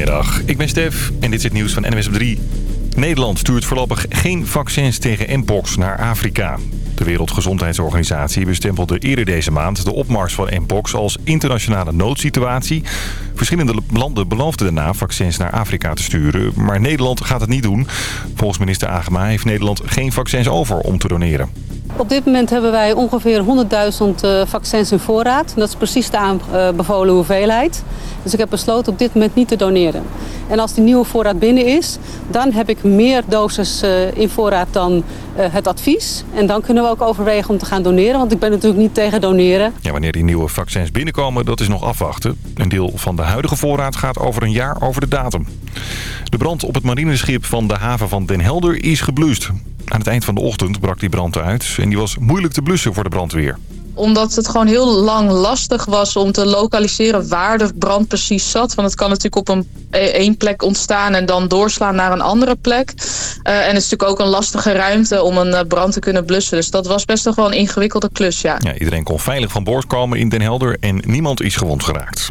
Goedemiddag, ik ben Stef en dit is het nieuws van NWS op 3. Nederland stuurt voorlopig geen vaccins tegen mpox naar Afrika. De Wereldgezondheidsorganisatie bestempelde eerder deze maand de opmars van mpox als internationale noodsituatie. Verschillende landen beloofden daarna vaccins naar Afrika te sturen, maar Nederland gaat het niet doen. Volgens minister Agema heeft Nederland geen vaccins over om te doneren. Op dit moment hebben wij ongeveer 100.000 eh, vaccins in voorraad. Dat is precies de aanbevolen hoeveelheid. Dus ik heb besloten op dit moment niet te doneren. En als die nieuwe voorraad binnen is, dan heb ik meer doses eh, in voorraad dan eh, het advies. En dan kunnen we ook overwegen om te gaan doneren, want ik ben natuurlijk niet tegen doneren. Ja, wanneer die nieuwe vaccins binnenkomen, dat is nog afwachten. Een deel van de huidige voorraad gaat over een jaar over de datum. De brand op het marineschip van de haven van Den Helder is geblust. Aan het eind van de ochtend brak die brand uit en die was moeilijk te blussen voor de brandweer omdat het gewoon heel lang lastig was om te lokaliseren waar de brand precies zat. Want het kan natuurlijk op een e-, één plek ontstaan en dan doorslaan naar een andere plek. Uh, en het is natuurlijk ook een lastige ruimte om een eh, brand te kunnen blussen. Dus dat was best wel een ingewikkelde klus, ja. ja. Iedereen kon veilig van boord komen in Den Helder en niemand is gewond geraakt.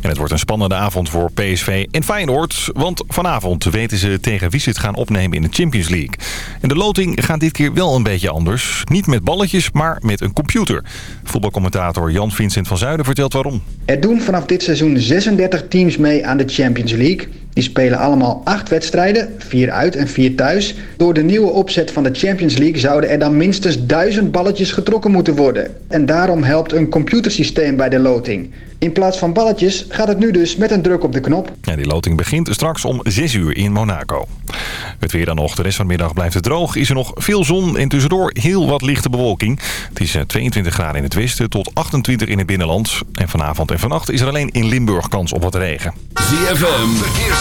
En het wordt een spannende avond voor PSV en Feyenoord. Want vanavond weten ze tegen wie ze het gaan opnemen in de Champions League. En de loting gaat dit keer wel een beetje anders. Niet met balletjes, maar met een computer. Voetbalcommentator Jan-Vincent van Zuiden vertelt waarom. Er doen vanaf dit seizoen 36 teams mee aan de Champions League. Die spelen allemaal acht wedstrijden, vier uit en vier thuis. Door de nieuwe opzet van de Champions League zouden er dan minstens duizend balletjes getrokken moeten worden. En daarom helpt een computersysteem bij de loting. In plaats van balletjes gaat het nu dus met een druk op de knop. Ja, die loting begint straks om 6 uur in Monaco. Het weer dan nog. De rest van de middag blijft het droog. Is er nog veel zon en tussendoor heel wat lichte bewolking. Het is 22 eh, graden in het westen tot 28 in het binnenland. En vanavond en vannacht is er alleen in Limburg kans op wat regen. ZFM,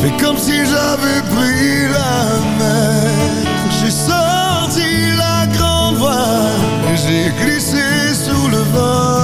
Fais comme si j'avais pris la mer. J'ai sorti la grande voile j'ai glissé sous le vent.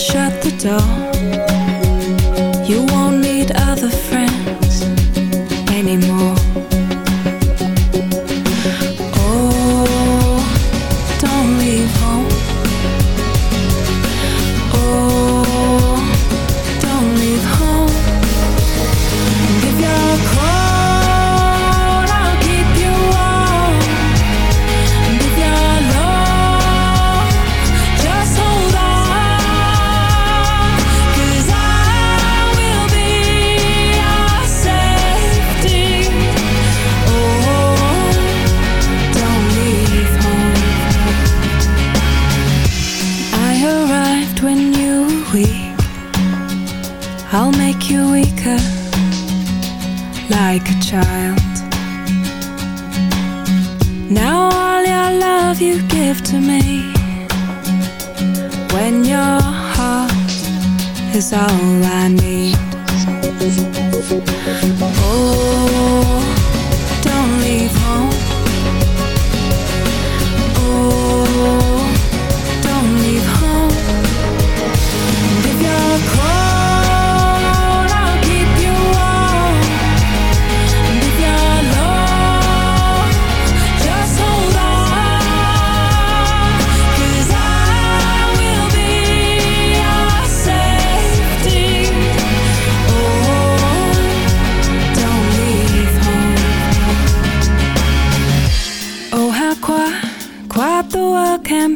shut the door. you give to me When your heart is all I need. Oh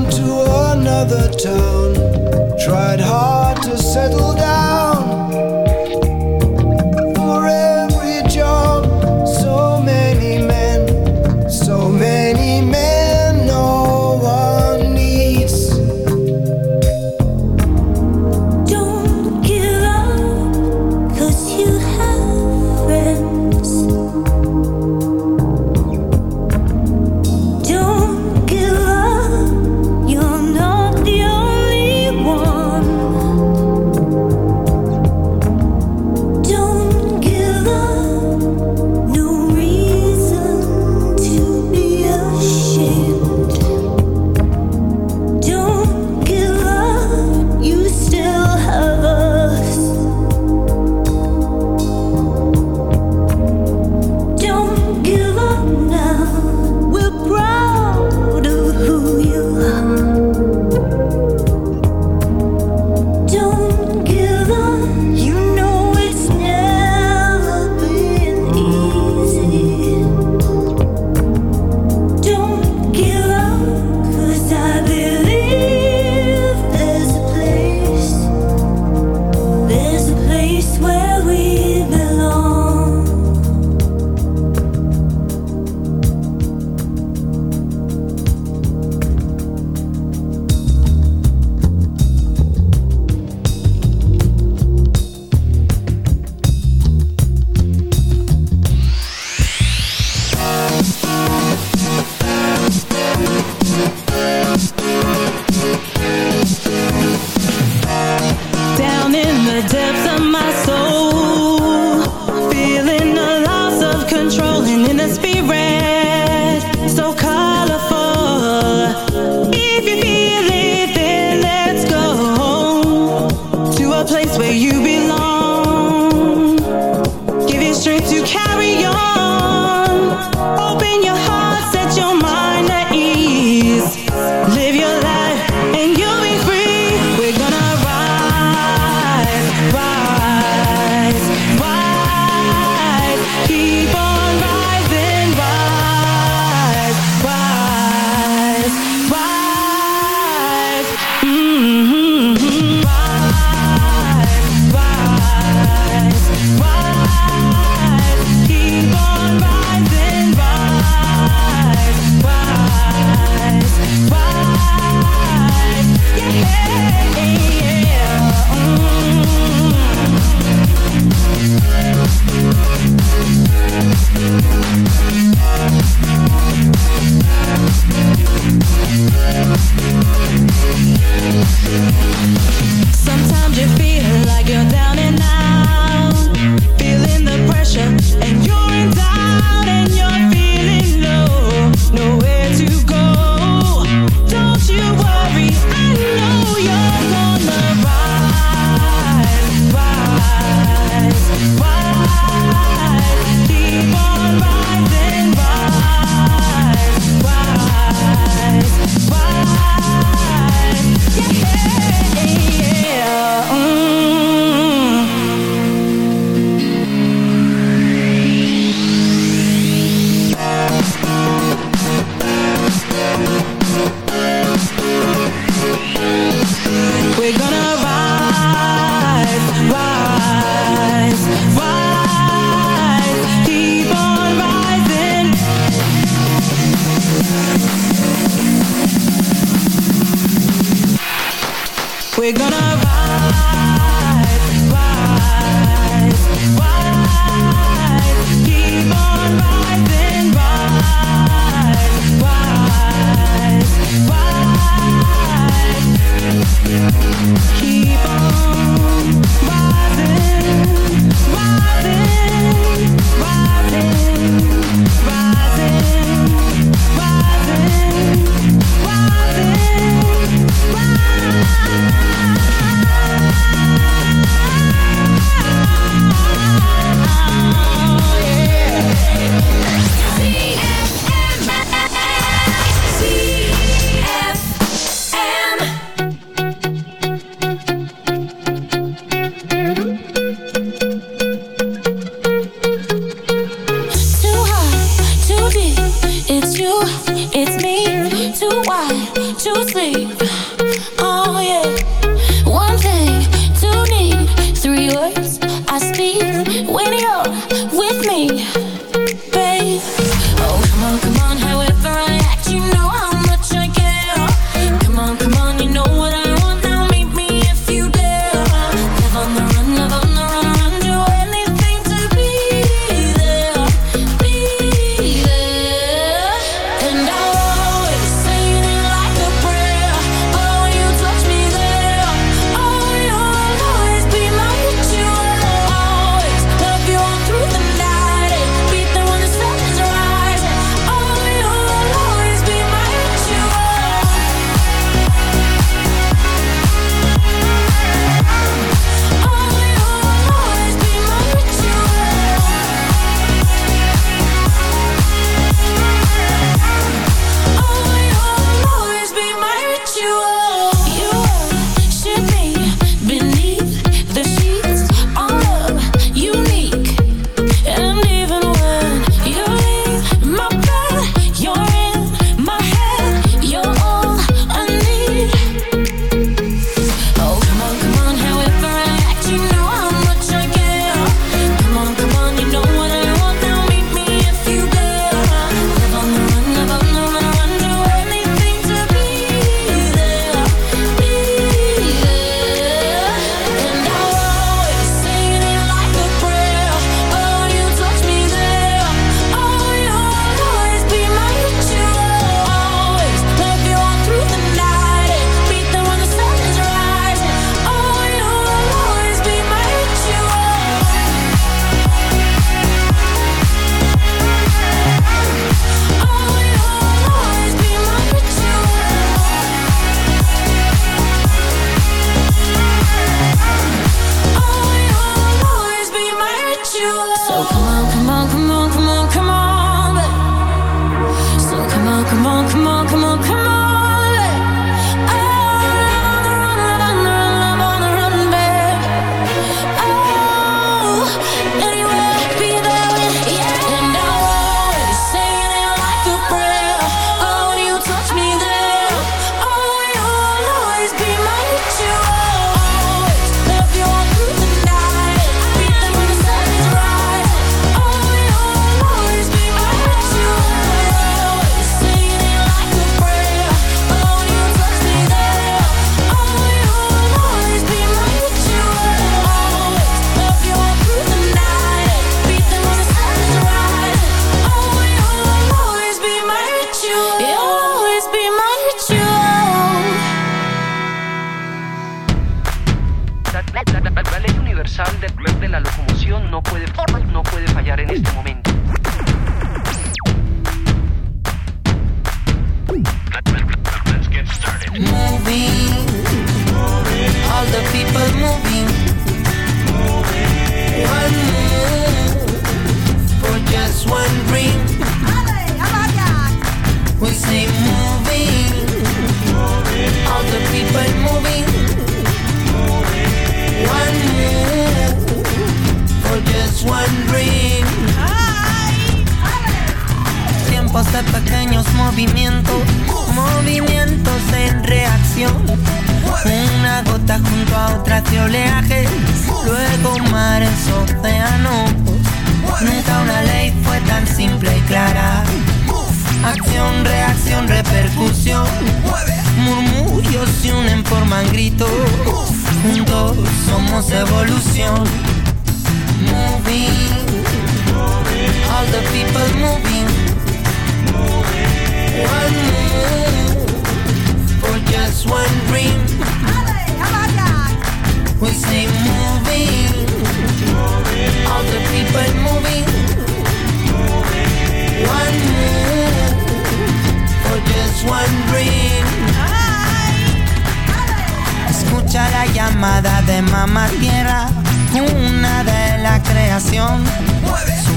on to another town. Tried hard to settle down.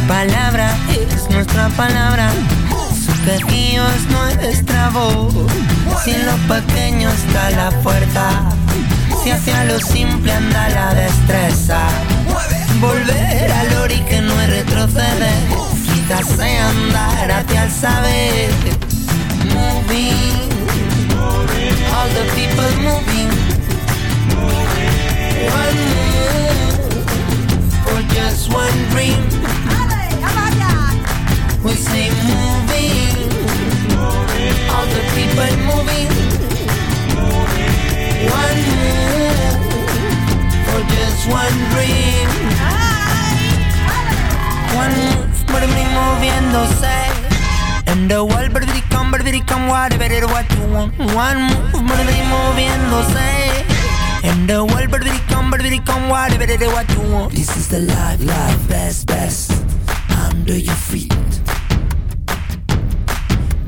Palabra es nuestra palabra. Su quejío es nuestra voz. Si en lo pequeño está la fuerza, si hacia lo simple anda la destreza. Volver al ori que no es retroceder, quizás andar hacia el saber. Moving, all the people moving. One move for just one dream. We moving, all the people moving. One move for just one dream. One move. And the world, whatever what you want. One move. And the world, whatever what you want. This is the life, life, best, best. Under your feet.